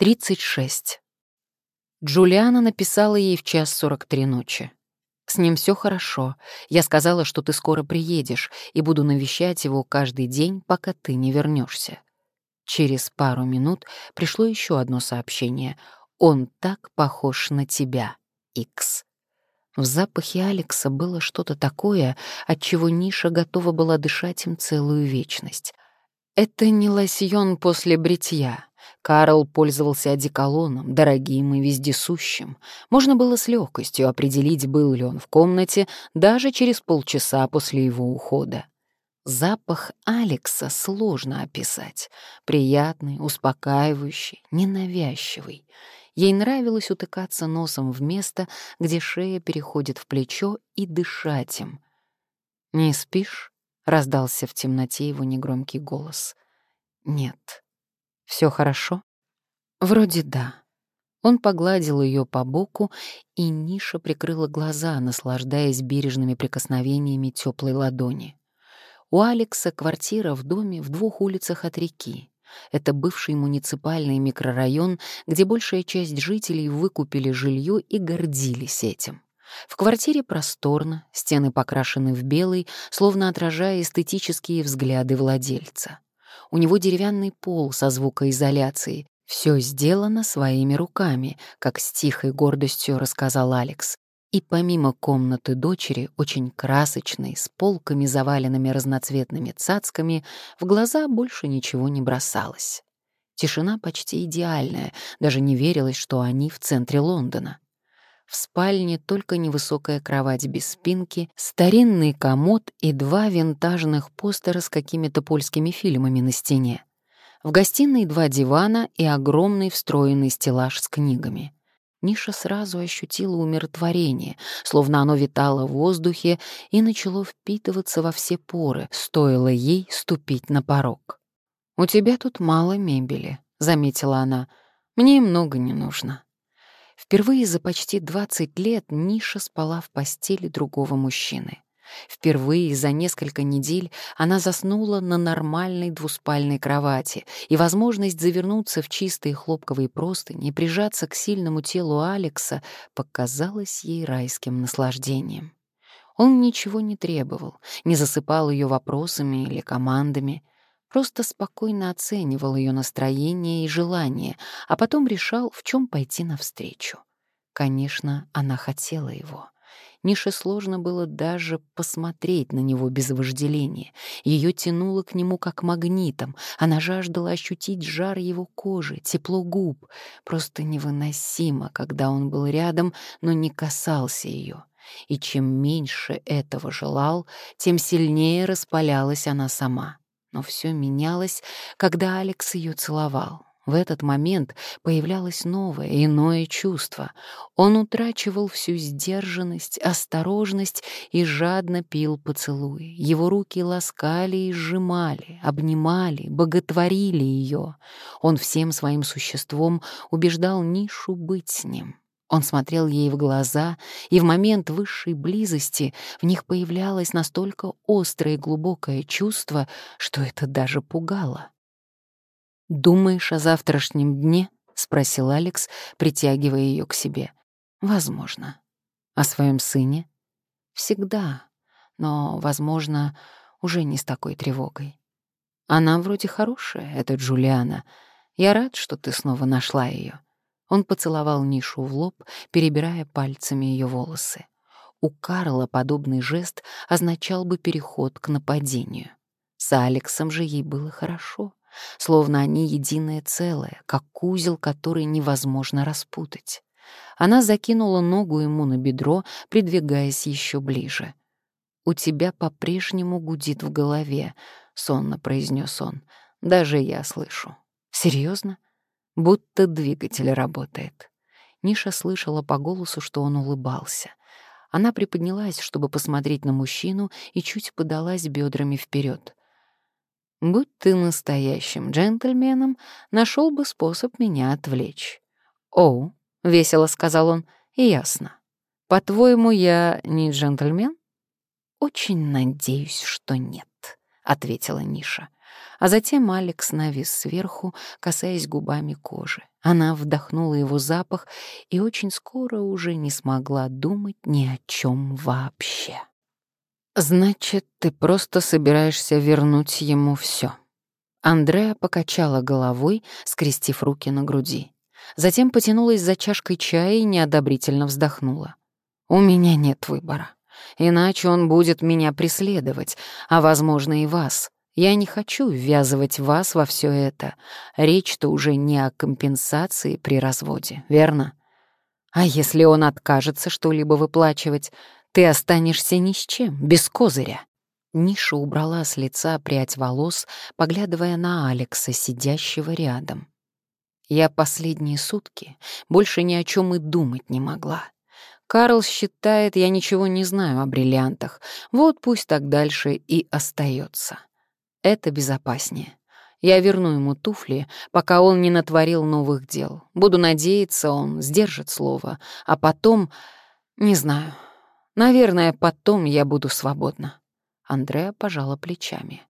36. Джулиана написала ей в час 43 ночи. «С ним все хорошо. Я сказала, что ты скоро приедешь, и буду навещать его каждый день, пока ты не вернешься. Через пару минут пришло еще одно сообщение. «Он так похож на тебя, Икс». В запахе Алекса было что-то такое, от чего Ниша готова была дышать им целую вечность. Это не лосьон после бритья, Карл пользовался одеколоном, дорогим и вездесущим. Можно было с легкостью определить, был ли он в комнате даже через полчаса после его ухода. Запах Алекса сложно описать. Приятный, успокаивающий, ненавязчивый. Ей нравилось утыкаться носом в место, где шея переходит в плечо, и дышать им. «Не спишь?» — раздался в темноте его негромкий голос. «Нет». Все хорошо? Вроде да. Он погладил ее по боку, и Ниша прикрыла глаза, наслаждаясь бережными прикосновениями теплой ладони. У Алекса квартира в доме в двух улицах от реки. Это бывший муниципальный микрорайон, где большая часть жителей выкупили жилье и гордились этим. В квартире просторно, стены покрашены в белый, словно отражая эстетические взгляды владельца. У него деревянный пол со звукоизоляцией. Все сделано своими руками, как с тихой гордостью рассказал Алекс. И помимо комнаты дочери, очень красочной, с полками, заваленными разноцветными цацками, в глаза больше ничего не бросалось. Тишина почти идеальная, даже не верилось, что они в центре Лондона. В спальне только невысокая кровать без спинки, старинный комод и два винтажных постера с какими-то польскими фильмами на стене. В гостиной два дивана и огромный встроенный стеллаж с книгами. Ниша сразу ощутила умиротворение, словно оно витало в воздухе и начало впитываться во все поры, стоило ей ступить на порог. «У тебя тут мало мебели», — заметила она. «Мне много не нужно». Впервые за почти 20 лет Ниша спала в постели другого мужчины. Впервые за несколько недель она заснула на нормальной двуспальной кровати, и возможность завернуться в чистые хлопковые простыни и прижаться к сильному телу Алекса показалась ей райским наслаждением. Он ничего не требовал, не засыпал ее вопросами или командами просто спокойно оценивал ее настроение и желание, а потом решал, в чем пойти навстречу. Конечно, она хотела его. Нише сложно было даже посмотреть на него без вожделения. Ее тянуло к нему как магнитом. Она жаждала ощутить жар его кожи, тепло губ. Просто невыносимо, когда он был рядом, но не касался ее. И чем меньше этого желал, тем сильнее распалялась она сама. Но все менялось, когда Алекс ее целовал. В этот момент появлялось новое, иное чувство. Он утрачивал всю сдержанность, осторожность и жадно пил поцелуи. Его руки ласкали и сжимали, обнимали, боготворили ее. Он всем своим существом убеждал Нишу быть с ним. Он смотрел ей в глаза, и в момент высшей близости в них появлялось настолько острое и глубокое чувство, что это даже пугало. «Думаешь о завтрашнем дне?» — спросил Алекс, притягивая ее к себе. «Возможно. О своем сыне?» «Всегда. Но, возможно, уже не с такой тревогой. Она вроде хорошая, эта Джулиана. Я рад, что ты снова нашла ее. Он поцеловал Нишу в лоб, перебирая пальцами ее волосы. У Карла подобный жест означал бы переход к нападению. С Алексом же ей было хорошо, словно они единое целое, как узел, который невозможно распутать. Она закинула ногу ему на бедро, придвигаясь еще ближе. «У тебя по-прежнему гудит в голове», — сонно произнес он. «Даже я слышу». «Серьезно?» Будто двигатель работает. Ниша слышала по голосу, что он улыбался. Она приподнялась, чтобы посмотреть на мужчину, и чуть подалась бедрами вперед. «Будь ты настоящим джентльменом, нашел бы способ меня отвлечь». «Оу», — весело сказал он, — «ясно. По-твоему, я не джентльмен?» «Очень надеюсь, что нет», — ответила Ниша. А затем Алекс навис сверху, касаясь губами кожи. Она вдохнула его запах и очень скоро уже не смогла думать ни о чем вообще. «Значит, ты просто собираешься вернуть ему все. Андреа покачала головой, скрестив руки на груди. Затем потянулась за чашкой чая и неодобрительно вздохнула. «У меня нет выбора. Иначе он будет меня преследовать, а, возможно, и вас. Я не хочу ввязывать вас во все это. Речь-то уже не о компенсации при разводе, верно? А если он откажется что-либо выплачивать, ты останешься ни с чем, без козыря. Ниша убрала с лица прядь волос, поглядывая на Алекса, сидящего рядом. Я последние сутки больше ни о чем и думать не могла. Карл считает, я ничего не знаю о бриллиантах. Вот пусть так дальше и остается. Это безопаснее. Я верну ему туфли, пока он не натворил новых дел. Буду надеяться, он сдержит слово. А потом... Не знаю. Наверное, потом я буду свободна. Андреа пожала плечами.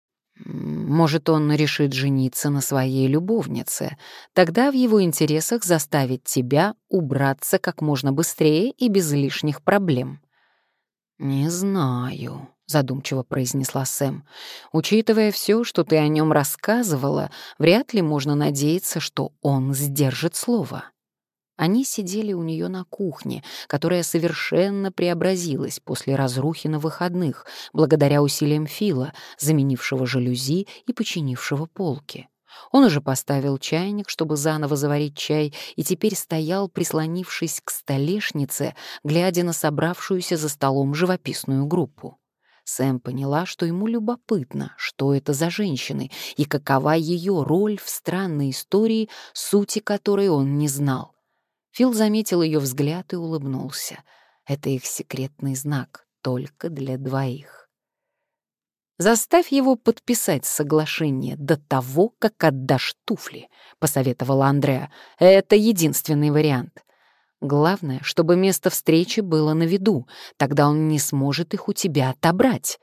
Может, он решит жениться на своей любовнице. Тогда в его интересах заставить тебя убраться как можно быстрее и без лишних проблем. «Не знаю», — задумчиво произнесла Сэм. «Учитывая все, что ты о нем рассказывала, вряд ли можно надеяться, что он сдержит слово». Они сидели у нее на кухне, которая совершенно преобразилась после разрухи на выходных, благодаря усилиям Фила, заменившего жалюзи и починившего полки. Он уже поставил чайник, чтобы заново заварить чай, и теперь стоял, прислонившись к столешнице, глядя на собравшуюся за столом живописную группу. Сэм поняла, что ему любопытно, что это за женщины и какова ее роль в странной истории, сути которой он не знал. Фил заметил ее взгляд и улыбнулся. Это их секретный знак, только для двоих. «Заставь его подписать соглашение до того, как отдашь туфли», — посоветовала Андреа. «Это единственный вариант. Главное, чтобы место встречи было на виду, тогда он не сможет их у тебя отобрать».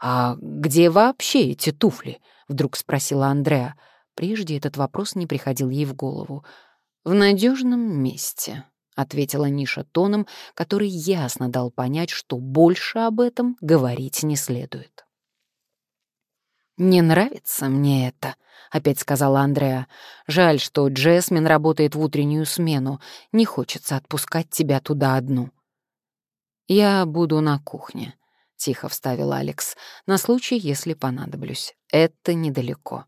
«А где вообще эти туфли?» — вдруг спросила Андреа. Прежде этот вопрос не приходил ей в голову. «В надежном месте», — ответила Ниша тоном, который ясно дал понять, что больше об этом говорить не следует. «Не нравится мне это», — опять сказала Андреа. «Жаль, что Джесмин работает в утреннюю смену. Не хочется отпускать тебя туда одну». «Я буду на кухне», — тихо вставил Алекс, «на случай, если понадоблюсь. Это недалеко».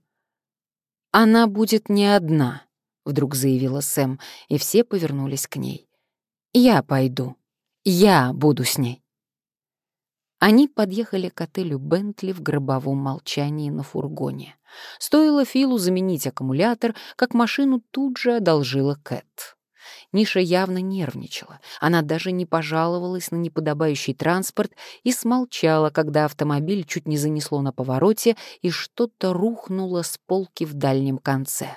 «Она будет не одна», — вдруг заявила Сэм, и все повернулись к ней. «Я пойду. Я буду с ней». Они подъехали к отелю Бентли в гробовом молчании на фургоне. Стоило Филу заменить аккумулятор, как машину тут же одолжила Кэт. Ниша явно нервничала. Она даже не пожаловалась на неподобающий транспорт и смолчала, когда автомобиль чуть не занесло на повороте и что-то рухнуло с полки в дальнем конце.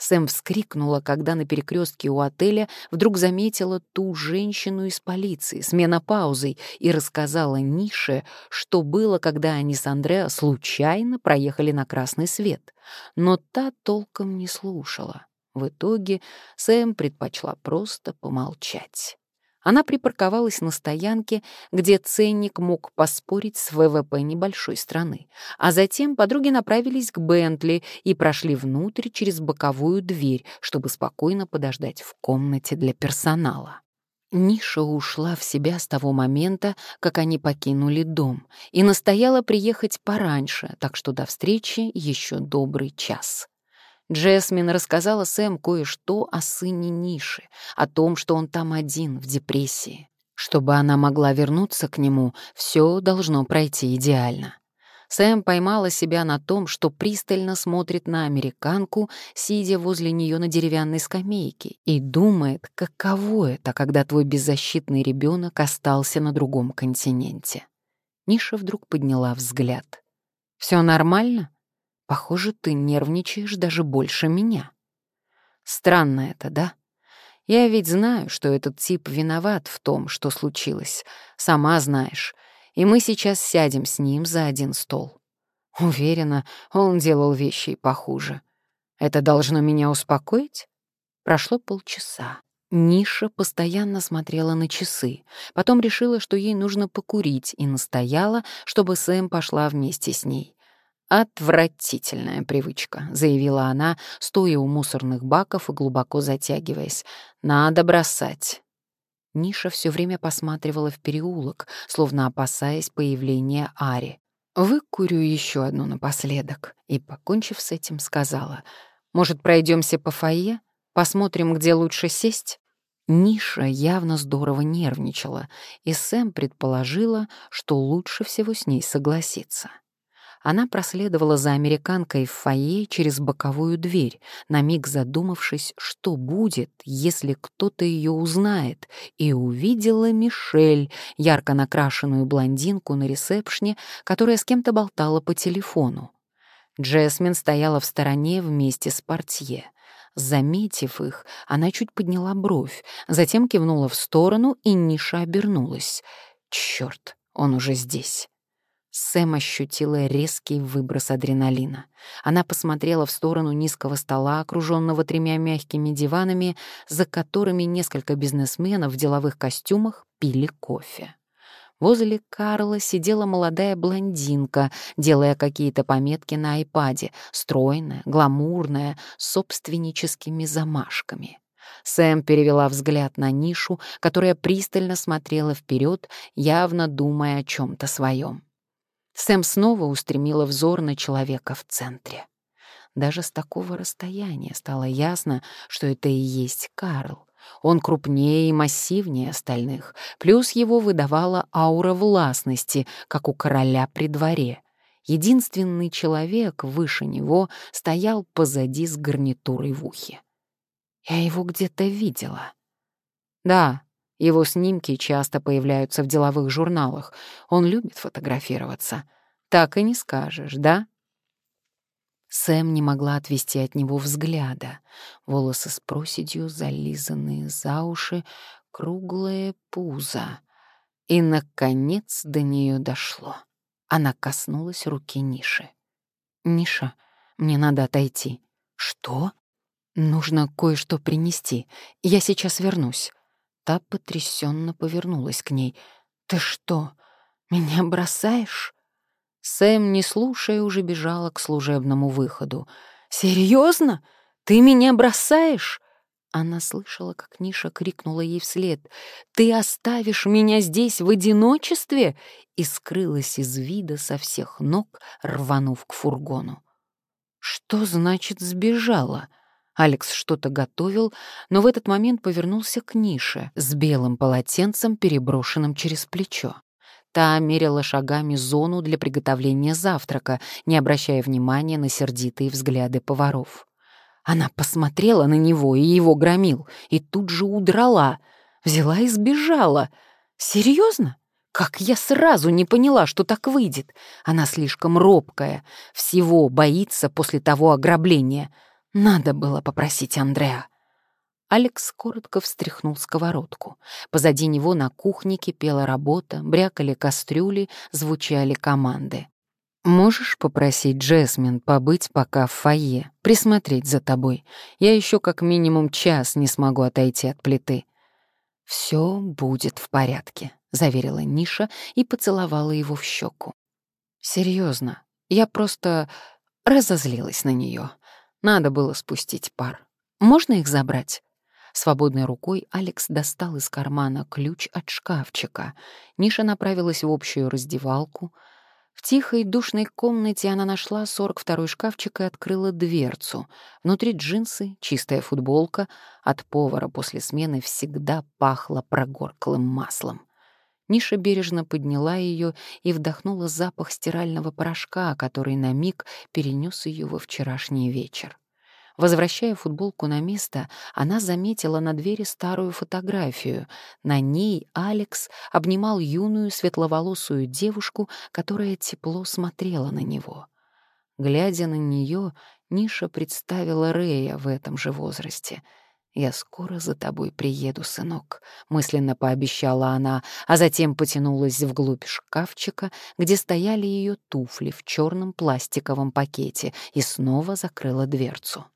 Сэм вскрикнула, когда на перекрестке у отеля вдруг заметила ту женщину из полиции с менопаузой и рассказала Нише, что было, когда они с Андреа случайно проехали на красный свет. Но та толком не слушала. В итоге Сэм предпочла просто помолчать. Она припарковалась на стоянке, где ценник мог поспорить с ВВП небольшой страны, а затем подруги направились к Бентли и прошли внутрь через боковую дверь, чтобы спокойно подождать в комнате для персонала. Ниша ушла в себя с того момента, как они покинули дом, и настояла приехать пораньше, так что до встречи еще добрый час. Джесмин рассказала Сэм кое-что о сыне Ниши, о том, что он там один, в депрессии. Чтобы она могла вернуться к нему, все должно пройти идеально. Сэм поймала себя на том, что пристально смотрит на американку, сидя возле нее на деревянной скамейке, и думает, каково это, когда твой беззащитный ребенок остался на другом континенте. Ниша вдруг подняла взгляд. Все нормально?» Похоже, ты нервничаешь даже больше меня. Странно это, да? Я ведь знаю, что этот тип виноват в том, что случилось. Сама знаешь. И мы сейчас сядем с ним за один стол. Уверена, он делал вещи похуже. Это должно меня успокоить? Прошло полчаса. Ниша постоянно смотрела на часы, потом решила, что ей нужно покурить, и настояла, чтобы Сэм пошла вместе с ней. «Отвратительная привычка», — заявила она, стоя у мусорных баков и глубоко затягиваясь. «Надо бросать». Ниша все время посматривала в переулок, словно опасаясь появления Ари. «Выкурю еще одну напоследок», и, покончив с этим, сказала, «Может, пройдемся по фойе? Посмотрим, где лучше сесть?» Ниша явно здорово нервничала, и Сэм предположила, что лучше всего с ней согласиться. Она проследовала за американкой в фойе через боковую дверь, на миг задумавшись, что будет, если кто-то ее узнает, и увидела Мишель, ярко накрашенную блондинку на ресепшне, которая с кем-то болтала по телефону. Джесмин стояла в стороне вместе с портье. Заметив их, она чуть подняла бровь, затем кивнула в сторону, и Ниша обернулась. Черт, он уже здесь. Сэм ощутила резкий выброс адреналина. Она посмотрела в сторону низкого стола, окруженного тремя мягкими диванами, за которыми несколько бизнесменов в деловых костюмах пили кофе. Возле Карла сидела молодая блондинка, делая какие-то пометки на айпаде, стройная, гламурная, с собственническими замашками. Сэм перевела взгляд на нишу, которая пристально смотрела вперед, явно думая о чем-то своем. Сэм снова устремила взор на человека в центре. Даже с такого расстояния стало ясно, что это и есть Карл. Он крупнее и массивнее остальных, плюс его выдавала аура властности, как у короля при дворе. Единственный человек выше него стоял позади с гарнитурой в ухе. Я его где-то видела. Да, его снимки часто появляются в деловых журналах. Он любит фотографироваться. Так и не скажешь, да? Сэм не могла отвести от него взгляда. Волосы с проседью, зализанные за уши, круглое пузо. И, наконец, до нее дошло. Она коснулась руки Ниши. «Ниша, мне надо отойти». «Что?» «Нужно кое-что принести. Я сейчас вернусь». Та потрясенно повернулась к ней. «Ты что, меня бросаешь?» Сэм, не слушая, уже бежала к служебному выходу. «Серьезно? Ты меня бросаешь?» Она слышала, как Ниша крикнула ей вслед. «Ты оставишь меня здесь в одиночестве?» и скрылась из вида со всех ног, рванув к фургону. «Что значит сбежала?» Алекс что-то готовил, но в этот момент повернулся к нише с белым полотенцем, переброшенным через плечо. Та мерила шагами зону для приготовления завтрака, не обращая внимания на сердитые взгляды поваров. Она посмотрела на него и его громил, и тут же удрала. Взяла и сбежала. Серьезно? Как я сразу не поняла, что так выйдет. Она слишком робкая, всего боится после того ограбления — надо было попросить Андреа. Алекс коротко встряхнул сковородку. Позади него на кухне кипела работа, брякали кастрюли, звучали команды. «Можешь попросить Джесмин побыть пока в фойе, присмотреть за тобой? Я еще как минимум час не смогу отойти от плиты». «Все будет в порядке», — заверила Ниша и поцеловала его в щеку. Серьезно, я просто разозлилась на нее. Надо было спустить пар. Можно их забрать? Свободной рукой Алекс достал из кармана ключ от шкафчика. Ниша направилась в общую раздевалку. В тихой душной комнате она нашла 42-й шкафчик и открыла дверцу. Внутри джинсы, чистая футболка. От повара после смены всегда пахло прогорклым маслом. Ниша бережно подняла ее и вдохнула запах стирального порошка, который на миг перенес ее во вчерашний вечер. Возвращая футболку на место, она заметила на двери старую фотографию. На ней Алекс обнимал юную светловолосую девушку, которая тепло смотрела на него. Глядя на нее, Ниша представила Рея в этом же возрасте. «Я скоро за тобой приеду, сынок», — мысленно пообещала она, а затем потянулась вглубь шкафчика, где стояли ее туфли в черном пластиковом пакете, и снова закрыла дверцу.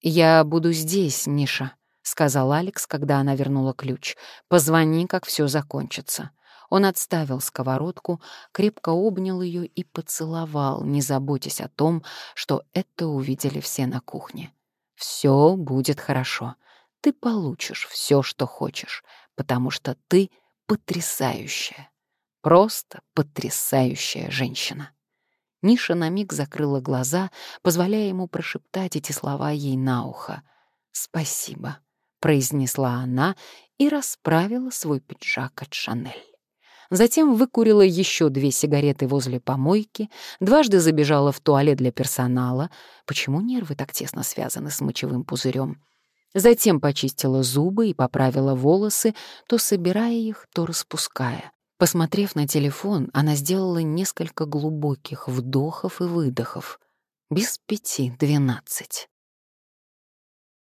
«Я буду здесь, Ниша», — сказал Алекс, когда она вернула ключ. «Позвони, как все закончится». Он отставил сковородку, крепко обнял ее и поцеловал, не заботясь о том, что это увидели все на кухне. Все будет хорошо. Ты получишь все, что хочешь, потому что ты потрясающая. Просто потрясающая женщина. Ниша на миг закрыла глаза, позволяя ему прошептать эти слова ей на ухо. «Спасибо», — произнесла она и расправила свой пиджак от Шанель. Затем выкурила еще две сигареты возле помойки, дважды забежала в туалет для персонала. Почему нервы так тесно связаны с мочевым пузырем? Затем почистила зубы и поправила волосы, то собирая их, то распуская. Посмотрев на телефон, она сделала несколько глубоких вдохов и выдохов. Без пяти двенадцать.